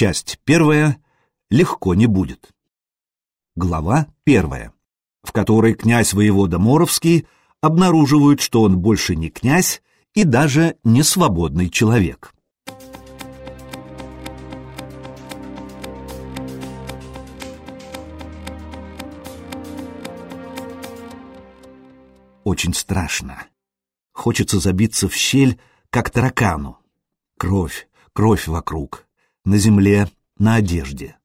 Часть первая. Легко не будет. Глава первая, в которой князь воевода Моровский обнаруживает, что он больше не князь и даже не свободный человек. Очень страшно. Хочется забиться в щель, как таракану. Кровь, кровь вокруг. На земле, на одежде.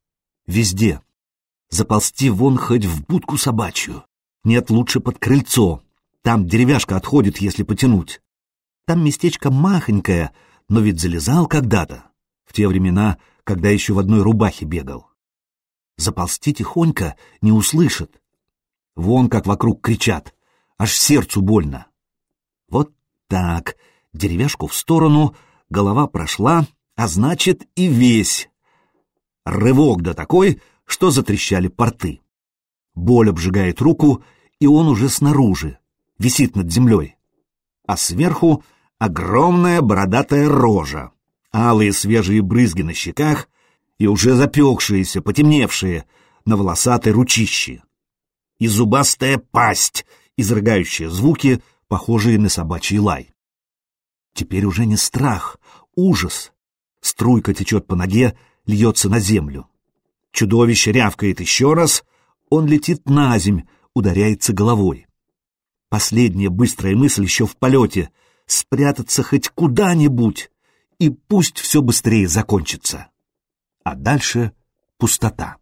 Везде. Заползти вон хоть в будку собачью. Нет, лучше под крыльцо. Там деревяшка отходит, если потянуть. Там местечко махонькое, но ведь залезал когда-то. В те времена, когда еще в одной рубахе бегал. Заползти тихонько не услышат. Вон как вокруг кричат. Аж сердцу больно. Вот так. Деревяшку в сторону, голова прошла, а значит и весь. Рывок да такой, что затрещали порты. Боль обжигает руку, и он уже снаружи, висит над землей. А сверху огромная бородатая рожа, алые свежие брызги на щеках и уже запекшиеся, потемневшие на волосатой ручище. И зубастая пасть, изрыгающая звуки, похожие на собачий лай. Теперь уже не страх, ужас. Струйка течет по ноге, льется на землю. Чудовище рявкает еще раз, он летит на земь, ударяется головой. Последняя быстрая мысль еще в полете — спрятаться хоть куда-нибудь, и пусть все быстрее закончится. А дальше пустота.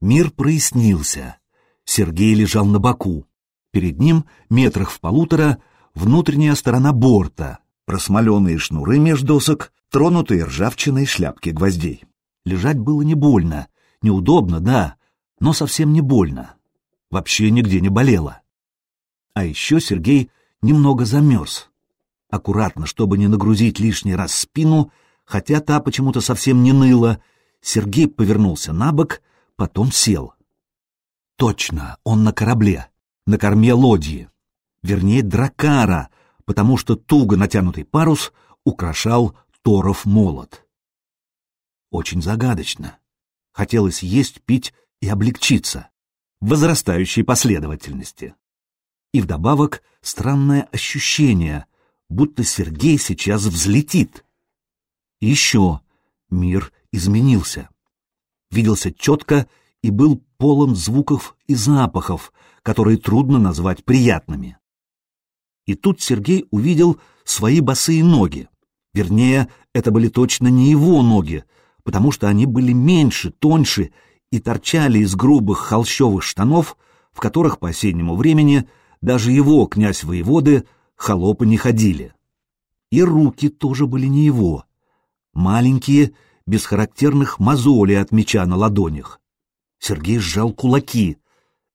Мир прояснился. Сергей лежал на боку. Перед ним, метрах в полутора, внутренняя сторона борта, просмоленные шнуры меж досок, тронутые ржавчиной шляпки гвоздей. Лежать было не больно, неудобно, да, но совсем не больно. Вообще нигде не болело. А еще Сергей немного замерз. Аккуратно, чтобы не нагрузить лишний раз спину, хотя та почему-то совсем не ныла, Сергей повернулся на бок, потом сел. Точно, он на корабле, на корме лодьи. Вернее, дракара, потому что туго натянутый парус украшал Торов молот. Очень загадочно. Хотелось есть, пить и облегчиться. В возрастающей последовательности. И вдобавок странное ощущение, будто Сергей сейчас взлетит. Еще мир изменился. Виделся четко и был полон звуков и запахов, которые трудно назвать приятными. И тут Сергей увидел свои босые ноги. Вернее, это были точно не его ноги, потому что они были меньше, тоньше и торчали из грубых холщовых штанов, в которых по осеннему времени даже его, князь воеводы, холопы не ходили. И руки тоже были не его. Маленькие, без характерных мозолей от меча на ладонях. Сергей сжал кулаки.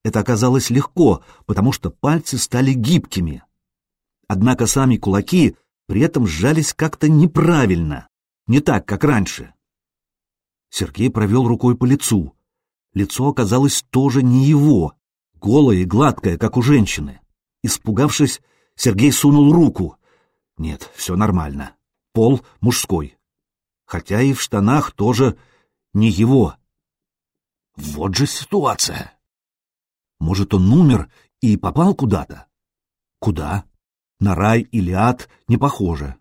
Это оказалось легко, потому что пальцы стали гибкими. Однако сами кулаки при этом сжались как-то неправильно, не так, как раньше. Сергей провел рукой по лицу. Лицо оказалось тоже не его, голое и гладкое, как у женщины. Испугавшись, Сергей сунул руку. Нет, все нормально. Пол мужской. Хотя и в штанах тоже не его. Вот же ситуация. Может, он умер и попал куда-то? Куда? На рай или ад не похоже.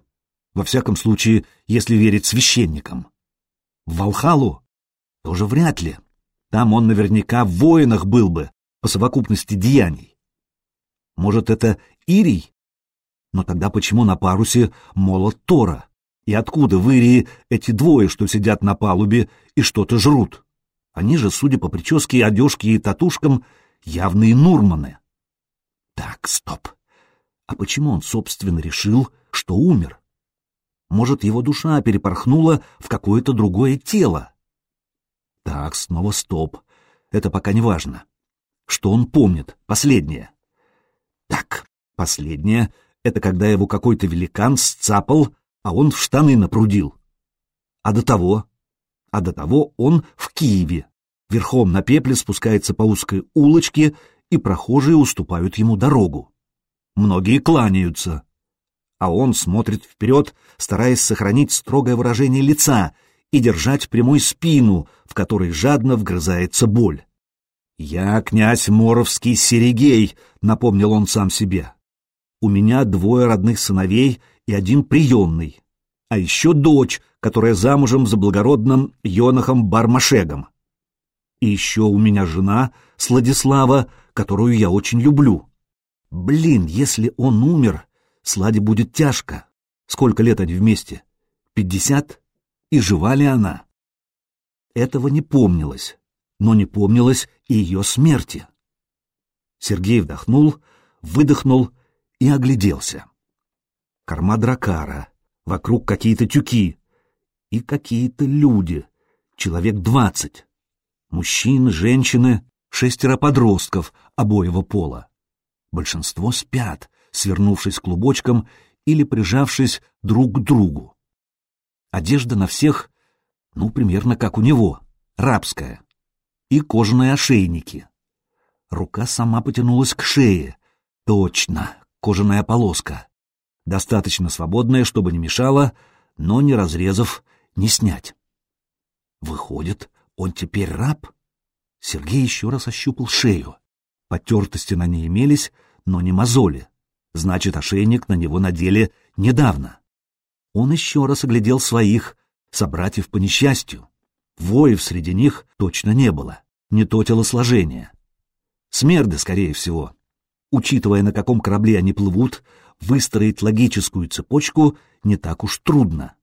Во всяком случае, если верить священникам. В Валхалу? Тоже вряд ли. Там он наверняка в воинах был бы, по совокупности деяний. Может, это Ирий? Но тогда почему на парусе молот Тора? И откуда в Ирии эти двое, что сидят на палубе и что-то жрут? Они же, судя по прическе, одежке и татушкам, явные Нурманы. Так, стоп. А почему он, собственно, решил, что умер? Может, его душа перепорхнула в какое-то другое тело? Так, снова стоп. Это пока не важно. Что он помнит? Последнее. Так, последнее — это когда его какой-то великан сцапал, а он в штаны напрудил. А до того? А до того он в Киеве. Верхом на пепле спускается по узкой улочке, и прохожие уступают ему дорогу многие кланяются. А он смотрит вперед, стараясь сохранить строгое выражение лица, и держать прямой спину, в которой жадно вгрызается боль. «Я князь Моровский Серегей», — напомнил он сам себе. «У меня двое родных сыновей и один приемный, а еще дочь, которая замужем за благородным Йонахом Бармашегом. И еще у меня жена, Сладислава, которую я очень люблю. Блин, если он умер, Сладе будет тяжко. Сколько лет они вместе? Пятьдесят? И жива ли она? Этого не помнилось, но не помнилось и ее смерти. Сергей вдохнул, выдохнул и огляделся. Корма дракара, вокруг какие-то тюки и какие-то люди, человек двадцать. Мужчины, женщины, шестеро подростков обоего пола. Большинство спят, свернувшись клубочком или прижавшись друг к другу. Одежда на всех, ну, примерно как у него, рабская. И кожаные ошейники. Рука сама потянулась к шее. Точно, кожаная полоска. Достаточно свободная, чтобы не мешала, но не разрезав, не снять. Выходит, он теперь раб? Сергей еще раз ощупал шею. Потертости на ней имелись, но не мозоли. Значит, ошейник на него надели недавно. Он еще раз оглядел своих, собратьев по несчастью. Воев среди них точно не было, не то телосложение. Смерды, скорее всего. Учитывая, на каком корабле они плывут, выстроить логическую цепочку не так уж трудно.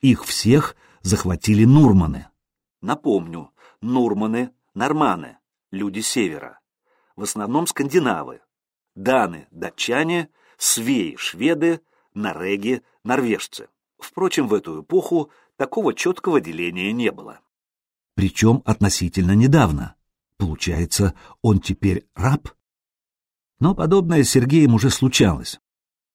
Их всех захватили Нурманы. Напомню, Нурманы — норманы, люди севера. В основном скандинавы. Даны — датчане, свеи — шведы, нареги — норвежцы. Впрочем, в эту эпоху такого четкого деления не было. Причем относительно недавно. Получается, он теперь раб? Но подобное с Сергеем уже случалось.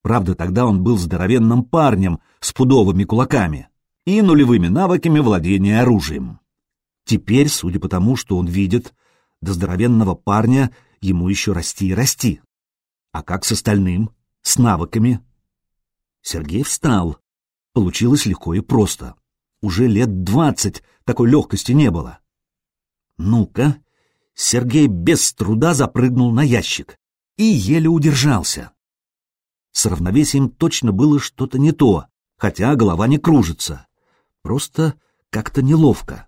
Правда, тогда он был здоровенным парнем с пудовыми кулаками и нулевыми навыками владения оружием. Теперь, судя по тому, что он видит, до здоровенного парня ему еще расти и расти. А как с остальным? С навыками? Сергей встал. Получилось легко и просто. Уже лет двадцать такой легкости не было. Ну-ка. Сергей без труда запрыгнул на ящик и еле удержался. С равновесием точно было что-то не то, хотя голова не кружится. Просто как-то неловко.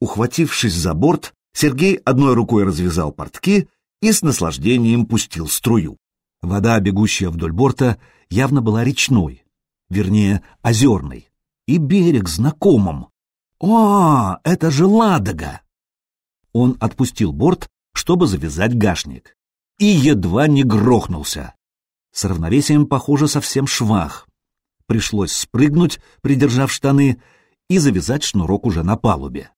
Ухватившись за борт, Сергей одной рукой развязал портки и с наслаждением пустил струю. Вода, бегущая вдоль борта, явно была речной, вернее, озерной, и берег знакомым. «О, это же Ладога!» Он отпустил борт, чтобы завязать гашник, и едва не грохнулся. С равновесием, похоже, совсем швах. Пришлось спрыгнуть, придержав штаны, и завязать шнурок уже на палубе.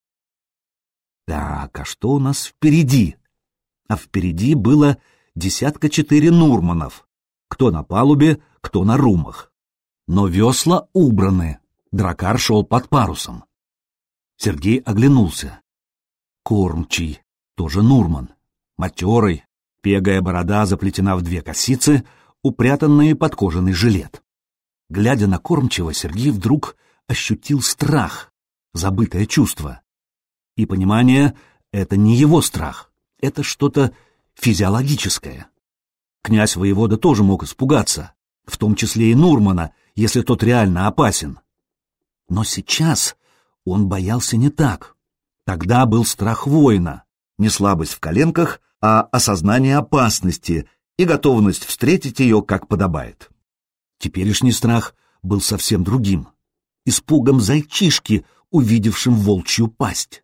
Так, а что у нас впереди? А впереди было десятка четыре Нурманов. Кто на палубе, кто на румах. Но весла убраны. Дракар шел под парусом. Сергей оглянулся. Кормчий, тоже Нурман. Матерый, пегая борода заплетена в две косицы, упрятанные под кожаный жилет. Глядя на кормчего, Сергей вдруг ощутил страх, забытое чувство и понимание — это не его страх, это что-то физиологическое. Князь воевода тоже мог испугаться, в том числе и Нурмана, если тот реально опасен. Но сейчас он боялся не так. Тогда был страх воина, не слабость в коленках, а осознание опасности и готовность встретить ее, как подобает. Теперешний страх был совсем другим, испугом зайчишки, увидевшим волчью пасть.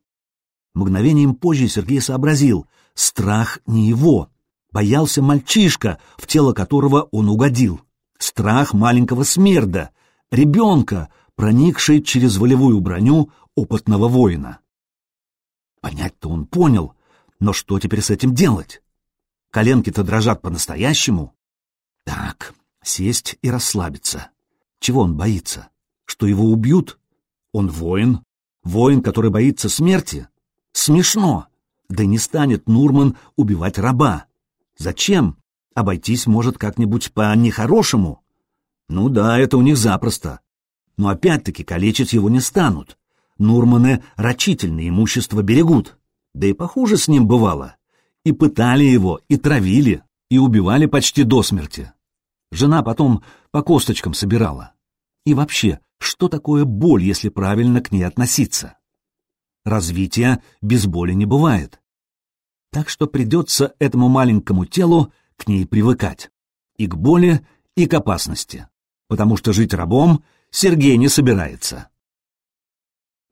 Мгновением позже Сергей сообразил, страх не его. Боялся мальчишка, в тело которого он угодил. Страх маленького смерда, ребенка, проникший через волевую броню опытного воина. Понять-то он понял, но что теперь с этим делать? Коленки-то дрожат по-настоящему. Так, сесть и расслабиться. Чего он боится? Что его убьют? Он воин? Воин, который боится смерти? Смешно. Да не станет Нурман убивать раба. Зачем? Обойтись может как-нибудь по-нехорошему. Ну да, это у них запросто. Но опять-таки калечить его не станут. Нурманы рачительное имущество берегут. Да и похуже с ним бывало. И пытали его, и травили, и убивали почти до смерти. Жена потом по косточкам собирала. И вообще, что такое боль, если правильно к ней относиться? Развития без боли не бывает. Так что придется этому маленькому телу к ней привыкать. И к боли, и к опасности. Потому что жить рабом Сергей не собирается.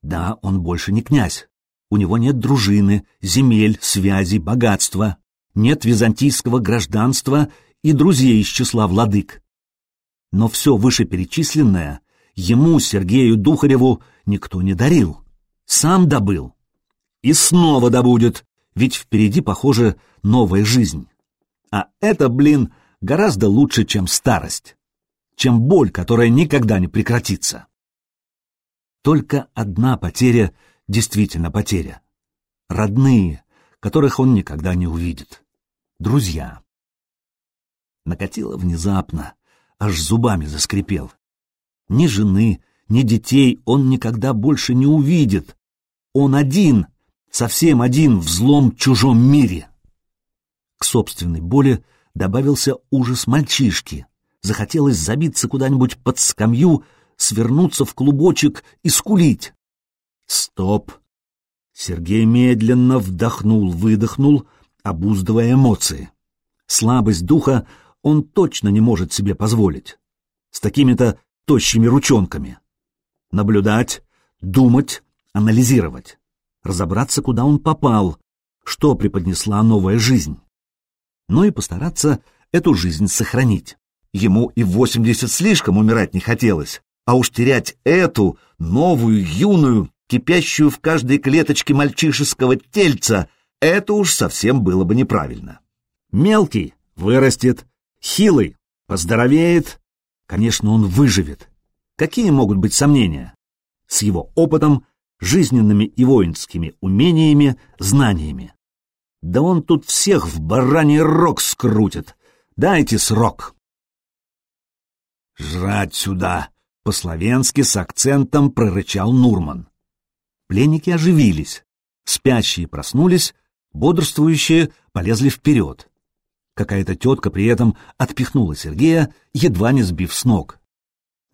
Да, он больше не князь. У него нет дружины, земель, связей, богатства. Нет византийского гражданства и друзей из числа владык. Но все вышеперечисленное ему, Сергею Духареву, никто не дарил. Сам добыл. И снова добудет, ведь впереди, похоже, новая жизнь. А это, блин, гораздо лучше, чем старость, чем боль, которая никогда не прекратится. Только одна потеря действительно потеря. Родные, которых он никогда не увидит. Друзья. Накатило внезапно, аж зубами заскрипел. Ни жены, ни детей он никогда больше не увидит. Он один, совсем один в злом чужом мире. К собственной боли добавился ужас мальчишки. Захотелось забиться куда-нибудь под скамью, свернуться в клубочек и скулить. Стоп! Сергей медленно вдохнул-выдохнул, обуздывая эмоции. Слабость духа он точно не может себе позволить. С такими-то тощими ручонками. Наблюдать, думать, анализировать. Разобраться, куда он попал, что преподнесла новая жизнь. Ну и постараться эту жизнь сохранить. Ему и в восемьдесят слишком умирать не хотелось, а уж терять эту, новую, юную, кипящую в каждой клеточке мальчишеского тельца, это уж совсем было бы неправильно. Мелкий вырастет, хилый поздоровеет, конечно, он выживет. Какие могут быть сомнения? С его опытом, жизненными и воинскими умениями, знаниями. Да он тут всех в бараний рог скрутит. Дайте срок. «Жрать сюда!» — по-словенски с акцентом прорычал Нурман. Пленники оживились. Спящие проснулись, бодрствующие полезли вперед. Какая-то тетка при этом отпихнула Сергея, едва не сбив с ног.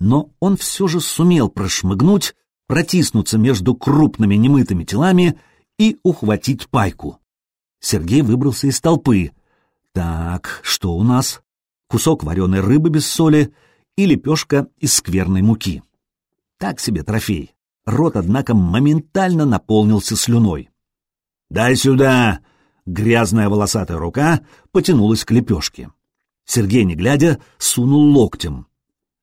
Но он все же сумел прошмыгнуть, протиснуться между крупными немытыми телами и ухватить пайку. Сергей выбрался из толпы. Так, что у нас? Кусок вареной рыбы без соли и лепешка из скверной муки. Так себе трофей. Рот, однако, моментально наполнился слюной. «Дай сюда!» Грязная волосатая рука потянулась к лепешке. Сергей, не глядя, сунул локтем.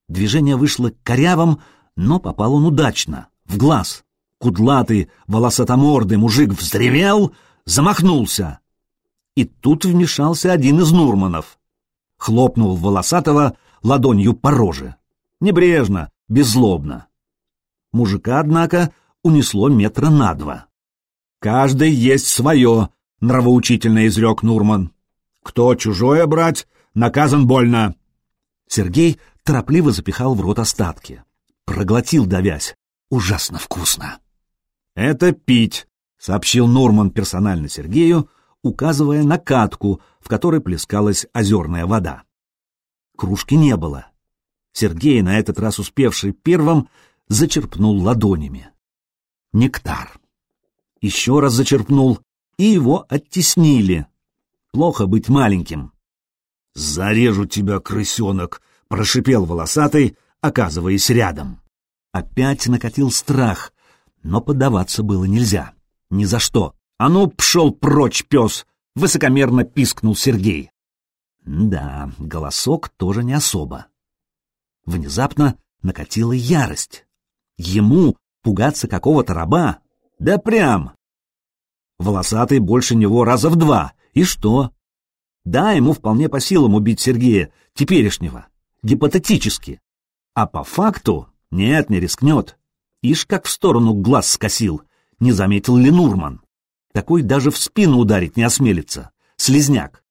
Движение вышло корявым, но попал он удачно, в глаз. Кудлатый, волосатомордый мужик взревел, замахнулся. И тут вмешался один из Нурманов. Хлопнул волосатого ладонью по роже. Небрежно, беззлобно. Мужика, однако, унесло метра на два. «Каждый есть свое», — нравоучительно изрек Нурман. «Кто чужое брать, наказан больно». Сергей торопливо запихал в рот остатки. Проглотил, давясь. Ужасно вкусно. «Это пить», — сообщил Нурман персонально Сергею, указывая на катку, в которой плескалась озерная вода. Кружки не было. Сергей, на этот раз успевший первым, зачерпнул ладонями. Нектар. Еще раз зачерпнул, и его оттеснили. Плохо быть маленьким. «Зарежу тебя, крысенок!» — прошипел волосатый, оказываясь рядом. Опять накатил страх, но поддаваться было нельзя. Ни за что. «А ну, пшел прочь, пес!» — высокомерно пискнул Сергей. Да, голосок тоже не особо. Внезапно накатила ярость. Ему пугаться какого-то раба? Да прям! Волосатый больше него раза в два. И что? Да, ему вполне по силам убить Сергея, теперешнего. Гипотетически. А по факту нет, не рискнет. Ишь, как в сторону глаз скосил. Не заметил ли Нурман? Такой даже в спину ударить не осмелится. Слизняк.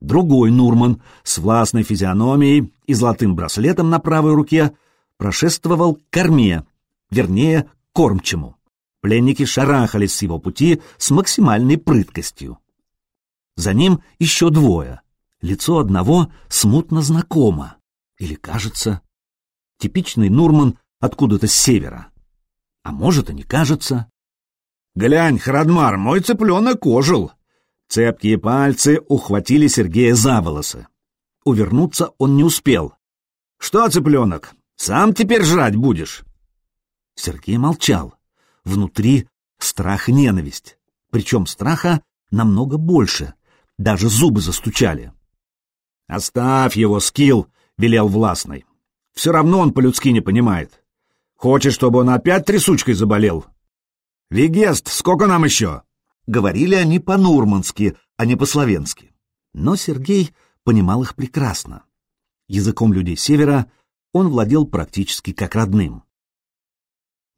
Другой Нурман с властной физиономией и золотым браслетом на правой руке прошествовал к корме, вернее, кормчему. Пленники шарахались с его пути с максимальной прыткостью. За ним еще двое. Лицо одного смутно знакомо. Или кажется. Типичный Нурман откуда-то с севера. А может, и не кажется. «Глянь, Храдмар, мой цыпленок ожил!» Цепкие пальцы ухватили Сергея за волосы. Увернуться он не успел. «Что, цыпленок, сам теперь жрать будешь?» Сергей молчал. Внутри страх и ненависть. Причем страха намного больше. Даже зубы застучали. «Оставь его, Скилл!» — велел властный. «Все равно он по-людски не понимает. Хочешь, чтобы он опять трясучкой заболел?» «Вегест, сколько нам еще?» Говорили они по-нурмански, а не по-словенски. Но Сергей понимал их прекрасно. Языком людей севера он владел практически как родным.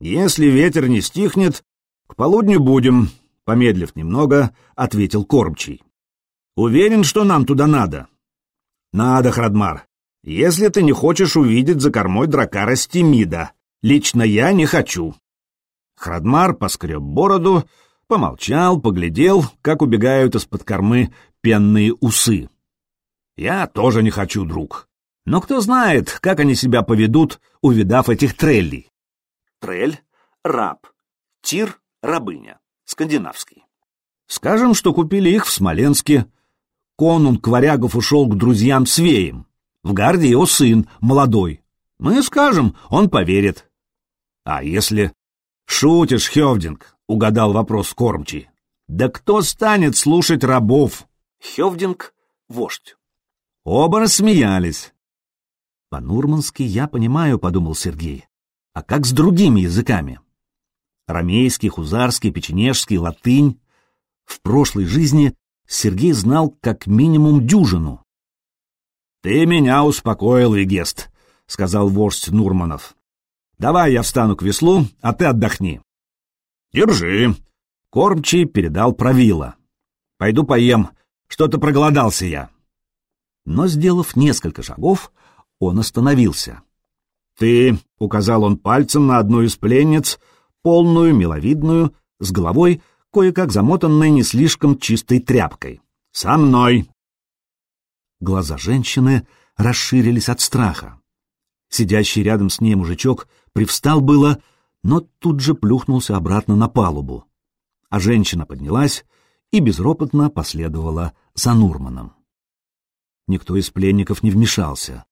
«Если ветер не стихнет, к полудню будем», — помедлив немного, ответил Кормчий. «Уверен, что нам туда надо?» «Надо, Храдмар. Если ты не хочешь увидеть за кормой дракара Стимида, лично я не хочу». Храдмар поскреб бороду, помолчал, поглядел, как убегают из-под кормы пенные усы. «Я тоже не хочу, друг. Но кто знает, как они себя поведут, увидав этих треллей». Трель — раб, тир — рабыня, скандинавский. «Скажем, что купили их в Смоленске. Конунг Варягов ушел к друзьям Свеям. В гарде его сын, молодой. Мы скажем, он поверит. А если «Шутишь, Хевдинг», — угадал вопрос кормчий. «Да кто станет слушать рабов?» Хевдинг — вождь. Оба рассмеялись. «По-нурмански я понимаю», — подумал Сергей. «А как с другими языками?» Ромейский, хузарский, печенежский, латынь. В прошлой жизни Сергей знал как минимум дюжину. «Ты меня успокоил, Вегест», — сказал вождь Нурманов. Давай я встану к веслу, а ты отдохни. Держи. Кормчий передал правило. Пойду поем, что-то проголодался я. Но, сделав несколько шагов, он остановился. Ты, — указал он пальцем на одну из пленниц, полную, миловидную, с головой, кое-как замотанной не слишком чистой тряпкой. Со мной. Глаза женщины расширились от страха. Сидящий рядом с ней мужичок привстал было, но тут же плюхнулся обратно на палубу. А женщина поднялась и безропотно последовала за Нурманом. Никто из пленников не вмешался.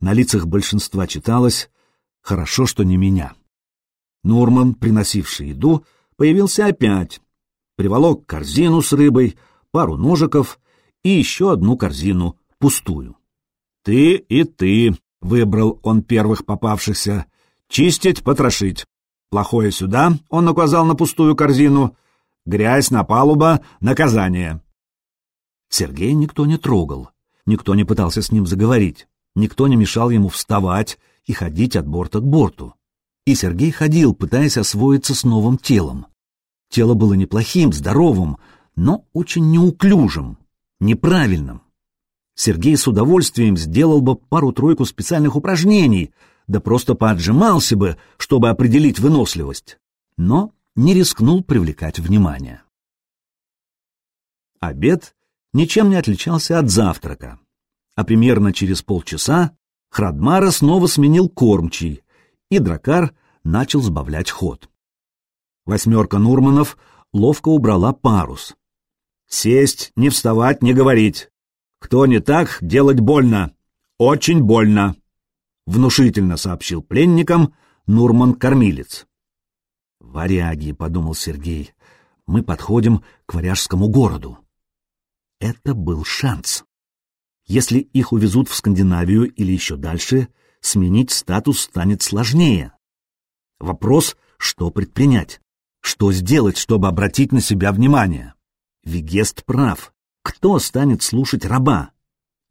На лицах большинства читалось «Хорошо, что не меня». Нурман, приносивший еду, появился опять. Приволок корзину с рыбой, пару ножиков и еще одну корзину пустую. «Ты и ты», — выбрал он первых попавшихся, Чистить, потрошить. Плохое сюда, он указал на пустую корзину. Грязь на палуба, наказание. Сергея никто не трогал, никто не пытался с ним заговорить, никто не мешал ему вставать и ходить от борта к борту. И Сергей ходил, пытаясь освоиться с новым телом. Тело было неплохим, здоровым, но очень неуклюжим, неправильным. Сергей с удовольствием сделал бы пару-тройку специальных упражнений — да просто поотжимался бы, чтобы определить выносливость, но не рискнул привлекать внимание. Обед ничем не отличался от завтрака, а примерно через полчаса Храдмара снова сменил кормчий, и дракар начал сбавлять ход. Восьмерка Нурманов ловко убрала парус. «Сесть, не вставать, не говорить. Кто не так, делать больно. Очень больно». — внушительно сообщил пленникам Нурман-кормилец. «Варяги», — подумал Сергей, — «мы подходим к варяжскому городу». Это был шанс. Если их увезут в Скандинавию или еще дальше, сменить статус станет сложнее. Вопрос, что предпринять? Что сделать, чтобы обратить на себя внимание? Вегест прав. Кто станет слушать раба?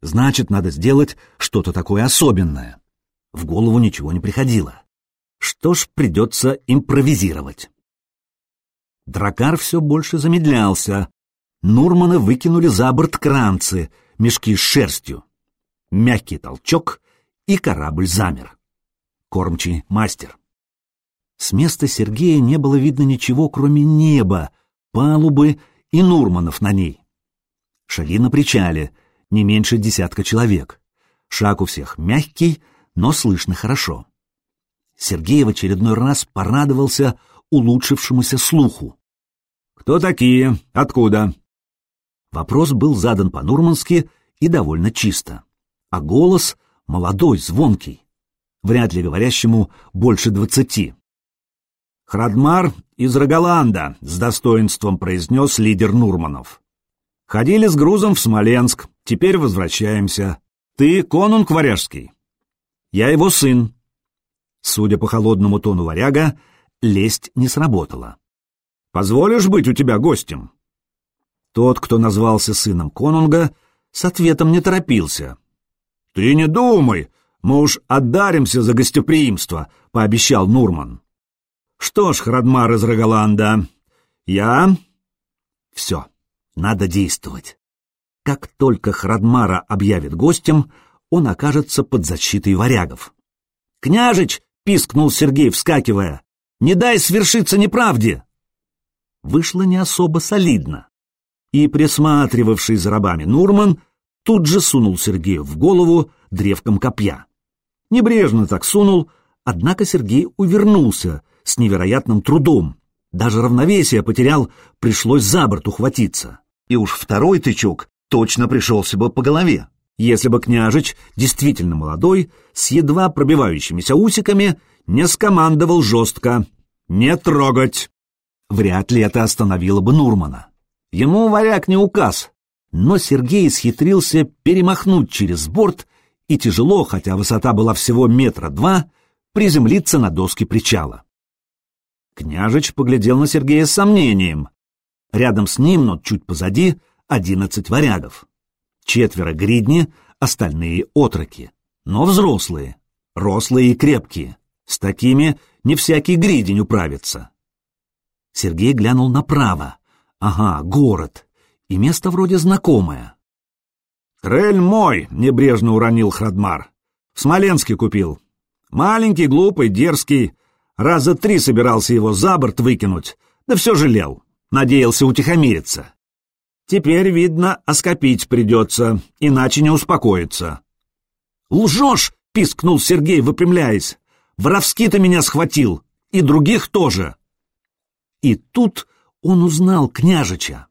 Значит, надо сделать что-то такое особенное. В голову ничего не приходило. Что ж, придется импровизировать. Дракар все больше замедлялся. Нурмана выкинули за борт кранцы, мешки с шерстью. Мягкий толчок, и корабль замер. Кормчий мастер. С места Сергея не было видно ничего, кроме неба, палубы и Нурманов на ней. Шаги на причале, не меньше десятка человек. Шаг у всех мягкий, но слышно хорошо. Сергей в очередной раз порадовался улучшившемуся слуху. «Кто такие? Откуда?» Вопрос был задан по-нурмански и довольно чисто. А голос молодой, звонкий. Вряд ли говорящему больше двадцати. «Храдмар из Рогаланда», — с достоинством произнес лидер Нурманов. «Ходили с грузом в Смоленск, теперь возвращаемся. Ты конунг варяжский?» «Я его сын». Судя по холодному тону варяга, лесть не сработала. «Позволишь быть у тебя гостем?» Тот, кто назвался сыном конунга, с ответом не торопился. «Ты не думай, мы уж отдаримся за гостеприимство», — пообещал Нурман. «Что ж, Храдмар из Рогаланда, я...» «Все, надо действовать. Как только Храдмара объявит гостем, он окажется под защитой варягов». «Княжич!» — пискнул Сергей, вскакивая. «Не дай свершиться неправде!» Вышло не особо солидно и присматривавший за рабами Нурман тут же сунул Сергею в голову древком копья. Небрежно так сунул, однако Сергей увернулся с невероятным трудом. Даже равновесие потерял, пришлось за борт ухватиться. И уж второй тычок точно пришелся бы по голове. Если бы княжич, действительно молодой, с едва пробивающимися усиками, не скомандовал жестко «Не трогать!» Вряд ли это остановило бы Нурмана. Ему варяг не указ, но Сергей схитрился перемахнуть через борт и тяжело, хотя высота была всего метра два, приземлиться на доски причала. Княжич поглядел на Сергея с сомнением. Рядом с ним, но чуть позади, одиннадцать варягов. Четверо гридни, остальные отроки, но взрослые, рослые и крепкие. С такими не всякий гридень управится. Сергей глянул направо. Ага, город. И место вроде знакомое. «Трель мой!» — небрежно уронил Храдмар. «В Смоленске купил. Маленький, глупый, дерзкий. Раза три собирался его за борт выкинуть, да все жалел. Надеялся утихомириться. Теперь, видно, оскопить придется, иначе не успокоится». «Лжешь!» — пискнул Сергей, выпрямляясь. «Воровски ты меня схватил, и других тоже!» И тут он узнал княжича.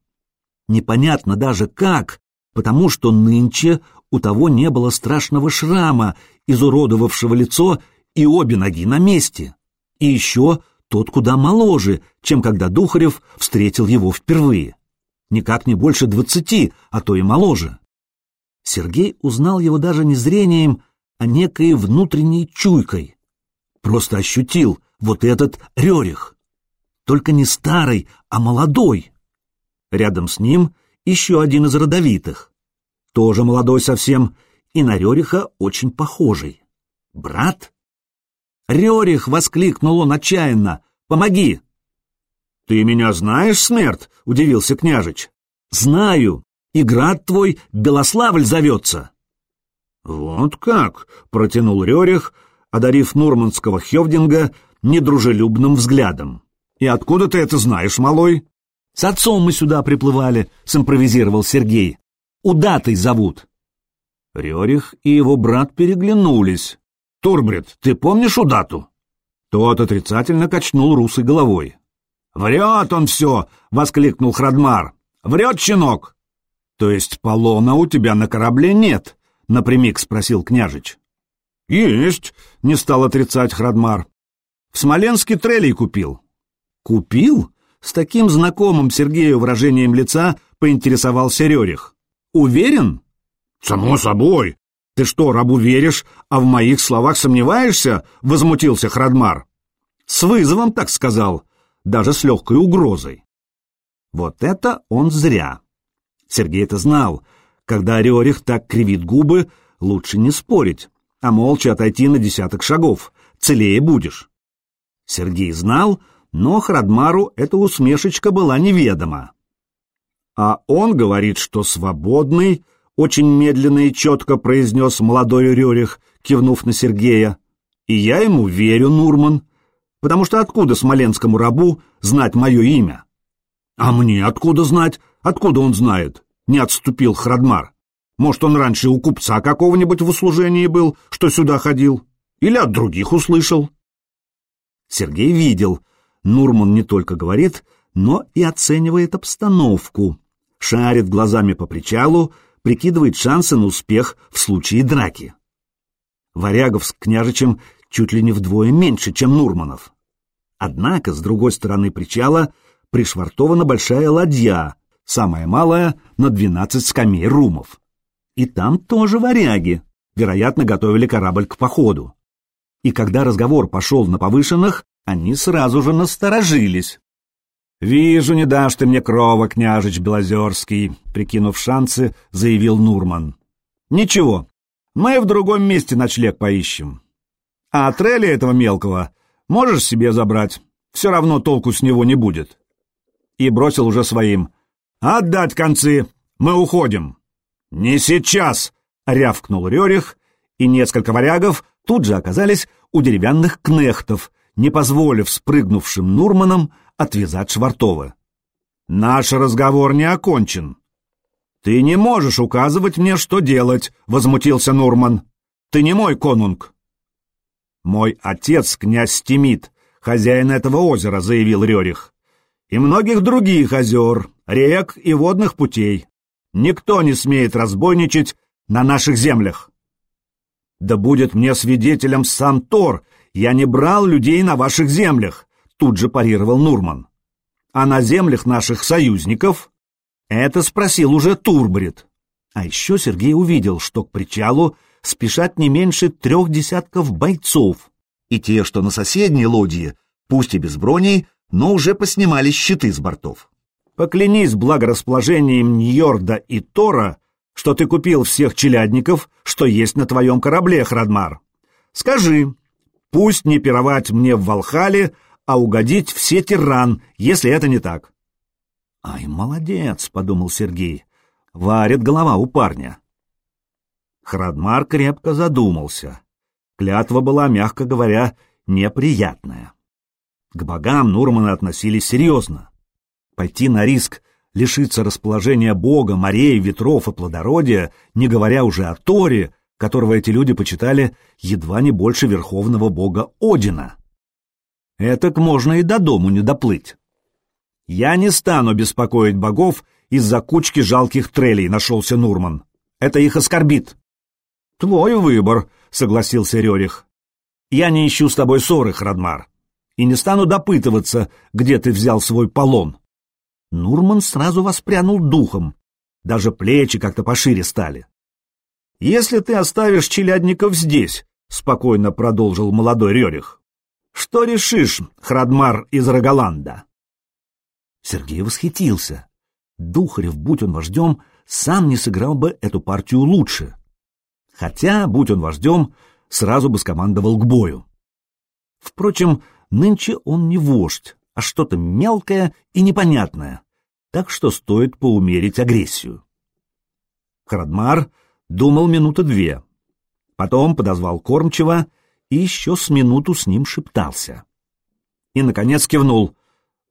Непонятно даже как, потому что нынче у того не было страшного шрама, изуродовавшего лицо, и обе ноги на месте. И еще тот куда моложе, чем когда Духарев встретил его впервые. Никак не больше двадцати, а то и моложе. Сергей узнал его даже не зрением, а некой внутренней чуйкой. Просто ощутил вот этот Рерих только не старый, а молодой. Рядом с ним еще один из родовитых, тоже молодой совсем, и на Рериха очень похожий. Брат? «Рерих!» — воскликнул он отчаянно. «Помоги!» «Ты меня знаешь, смерть?» — удивился княжич. «Знаю. И град твой Белославль зовется». «Вот как!» — протянул Рерих, одарив нурманского Хевдинга недружелюбным взглядом. «И откуда ты это знаешь, малой?» «С отцом мы сюда приплывали», — симпровизировал Сергей. «Удатой зовут». Рерих и его брат переглянулись. «Турбрид, ты помнишь Удату?» Тот отрицательно качнул русой головой. «Врет он все!» — воскликнул Храдмар. «Врет, щенок!» «То есть полона у тебя на корабле нет?» — напрямик спросил княжич. «Есть!» — не стал отрицать Храдмар. «В Смоленске трелей купил. «Купил?» С таким знакомым Сергею выражением лица поинтересовался Рерих. «Уверен?» «Само собой. Ты что, рабу веришь, а в моих словах сомневаешься?» — возмутился Храдмар. «С вызовом, так сказал, даже с легкой угрозой». Вот это он зря. Сергей это знал. Когда Рерих так кривит губы, лучше не спорить, а молча отойти на десяток шагов. Целее будешь. Сергей знал, но Храдмару эта усмешечка была неведома. «А он говорит, что свободный», — очень медленно и четко произнес молодой Рерих, кивнув на Сергея. «И я ему верю, Нурман. потому что откуда смоленскому рабу знать мое имя? А мне откуда знать? Откуда он знает? Не отступил Храдмар. Может, он раньше у купца какого-нибудь в услужении был, что сюда ходил? Или от других услышал? Сергей видел. Нурман не только говорит, но и оценивает обстановку. Шарит глазами по причалу, прикидывает шансы на успех в случае драки. Варягов с княжичем чуть ли не вдвое меньше, чем Нурманов. Однако, с другой стороны причала пришвартована большая ладья, самая малая, на двенадцать скамей румов. И там тоже варяги, вероятно, готовили корабль к походу. И когда разговор пошел на повышенных, они сразу же насторожились. «Вижу, не дашь ты мне крова, княжич Белозерский», — прикинув шансы, заявил Нурман. «Ничего, мы в другом месте ночлег поищем. А Трелли этого мелкого можешь себе забрать, все равно толку с него не будет». И бросил уже своим. «Отдать концы, мы уходим». «Не сейчас!» — рявкнул Рерих, и несколько варягов тут же оказались у деревянных кнехтов, не позволив спрыгнувшим Нурманам отвязать Швартова. «Наш разговор не окончен». «Ты не можешь указывать мне, что делать», — возмутился Нурман. «Ты не мой конунг». «Мой отец, князь Стимит, хозяин этого озера», — заявил Рерих. «И многих других озер, рек и водных путей. Никто не смеет разбойничать на наших землях. Да будет мне свидетелем сам Тор, я не брал людей на ваших землях, тут же парировал Нурман. А на землях наших союзников? Это спросил уже Турбрид. А еще Сергей увидел, что к причалу спешат не меньше трех десятков бойцов, и те, что на соседней лодье, пусть и без броней, но уже поснимали щиты с бортов. Поклянись благорасположением Ньорда и Тора, что ты купил всех челядников, что есть на твоем корабле, Храдмар. Скажи, пусть не пировать мне в Валхале, а угодить все тиран, если это не так. Ай, молодец, подумал Сергей. Варит голова у парня. Храдмар крепко задумался. Клятва была, мягко говоря, неприятная. К богам Нурманы относились серьезно. Пойти на риск лишиться расположения Бога, морей, ветров и плодородия, не говоря уже о Торе, которого эти люди почитали едва не больше верховного бога Одина. Этак можно и до дому не доплыть. Я не стану беспокоить богов из-за кучки жалких трелей, нашелся Нурман. Это их оскорбит. Твой выбор, согласился Рерих. Я не ищу с тобой ссоры, Храдмар, и не стану допытываться, где ты взял свой полон. Нурман сразу воспрянул духом. Даже плечи как-то пошире стали. «Если ты оставишь челядников здесь», — спокойно продолжил молодой Рерих, — «что решишь, Храдмар из Рогаланда?» Сергей восхитился. Духарев, будь он вождем, сам не сыграл бы эту партию лучше. Хотя, будь он вождем, сразу бы скомандовал к бою. Впрочем, нынче он не вождь, а что-то мелкое и непонятное, так что стоит поумерить агрессию. Храдмар думал минуты две, потом подозвал кормчего и еще с минуту с ним шептался. И, наконец, кивнул.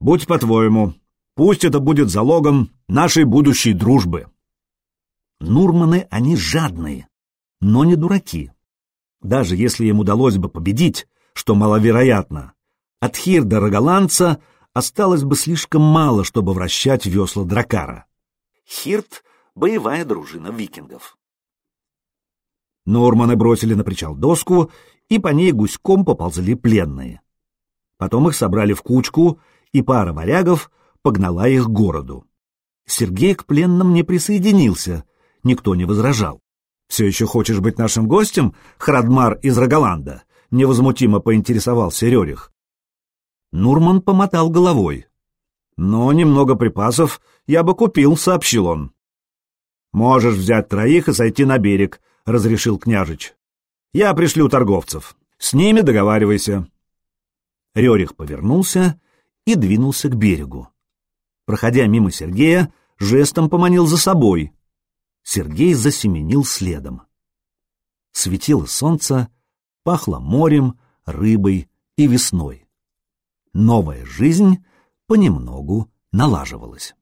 «Будь по-твоему, пусть это будет залогом нашей будущей дружбы». Нурманы, они жадные, но не дураки. Даже если им удалось бы победить, что маловероятно, от Хирда Роголандца осталось бы слишком мало, чтобы вращать весла Дракара. Хирд — боевая дружина викингов. Норманы бросили на причал доску, и по ней гуськом поползли пленные. Потом их собрали в кучку, и пара варягов погнала их к городу. Сергей к пленным не присоединился, никто не возражал. «Все еще хочешь быть нашим гостем, Храдмар из Рогаланда?» — невозмутимо поинтересовался Рерих. Нурман помотал головой. «Но немного припасов я бы купил», — сообщил он. «Можешь взять троих и сойти на берег», — разрешил княжич. «Я пришлю торговцев. С ними договаривайся». Рерих повернулся и двинулся к берегу. Проходя мимо Сергея, жестом поманил за собой. Сергей засеменил следом. Светило солнце, пахло морем, рыбой и весной. Новая жизнь понемногу налаживалась.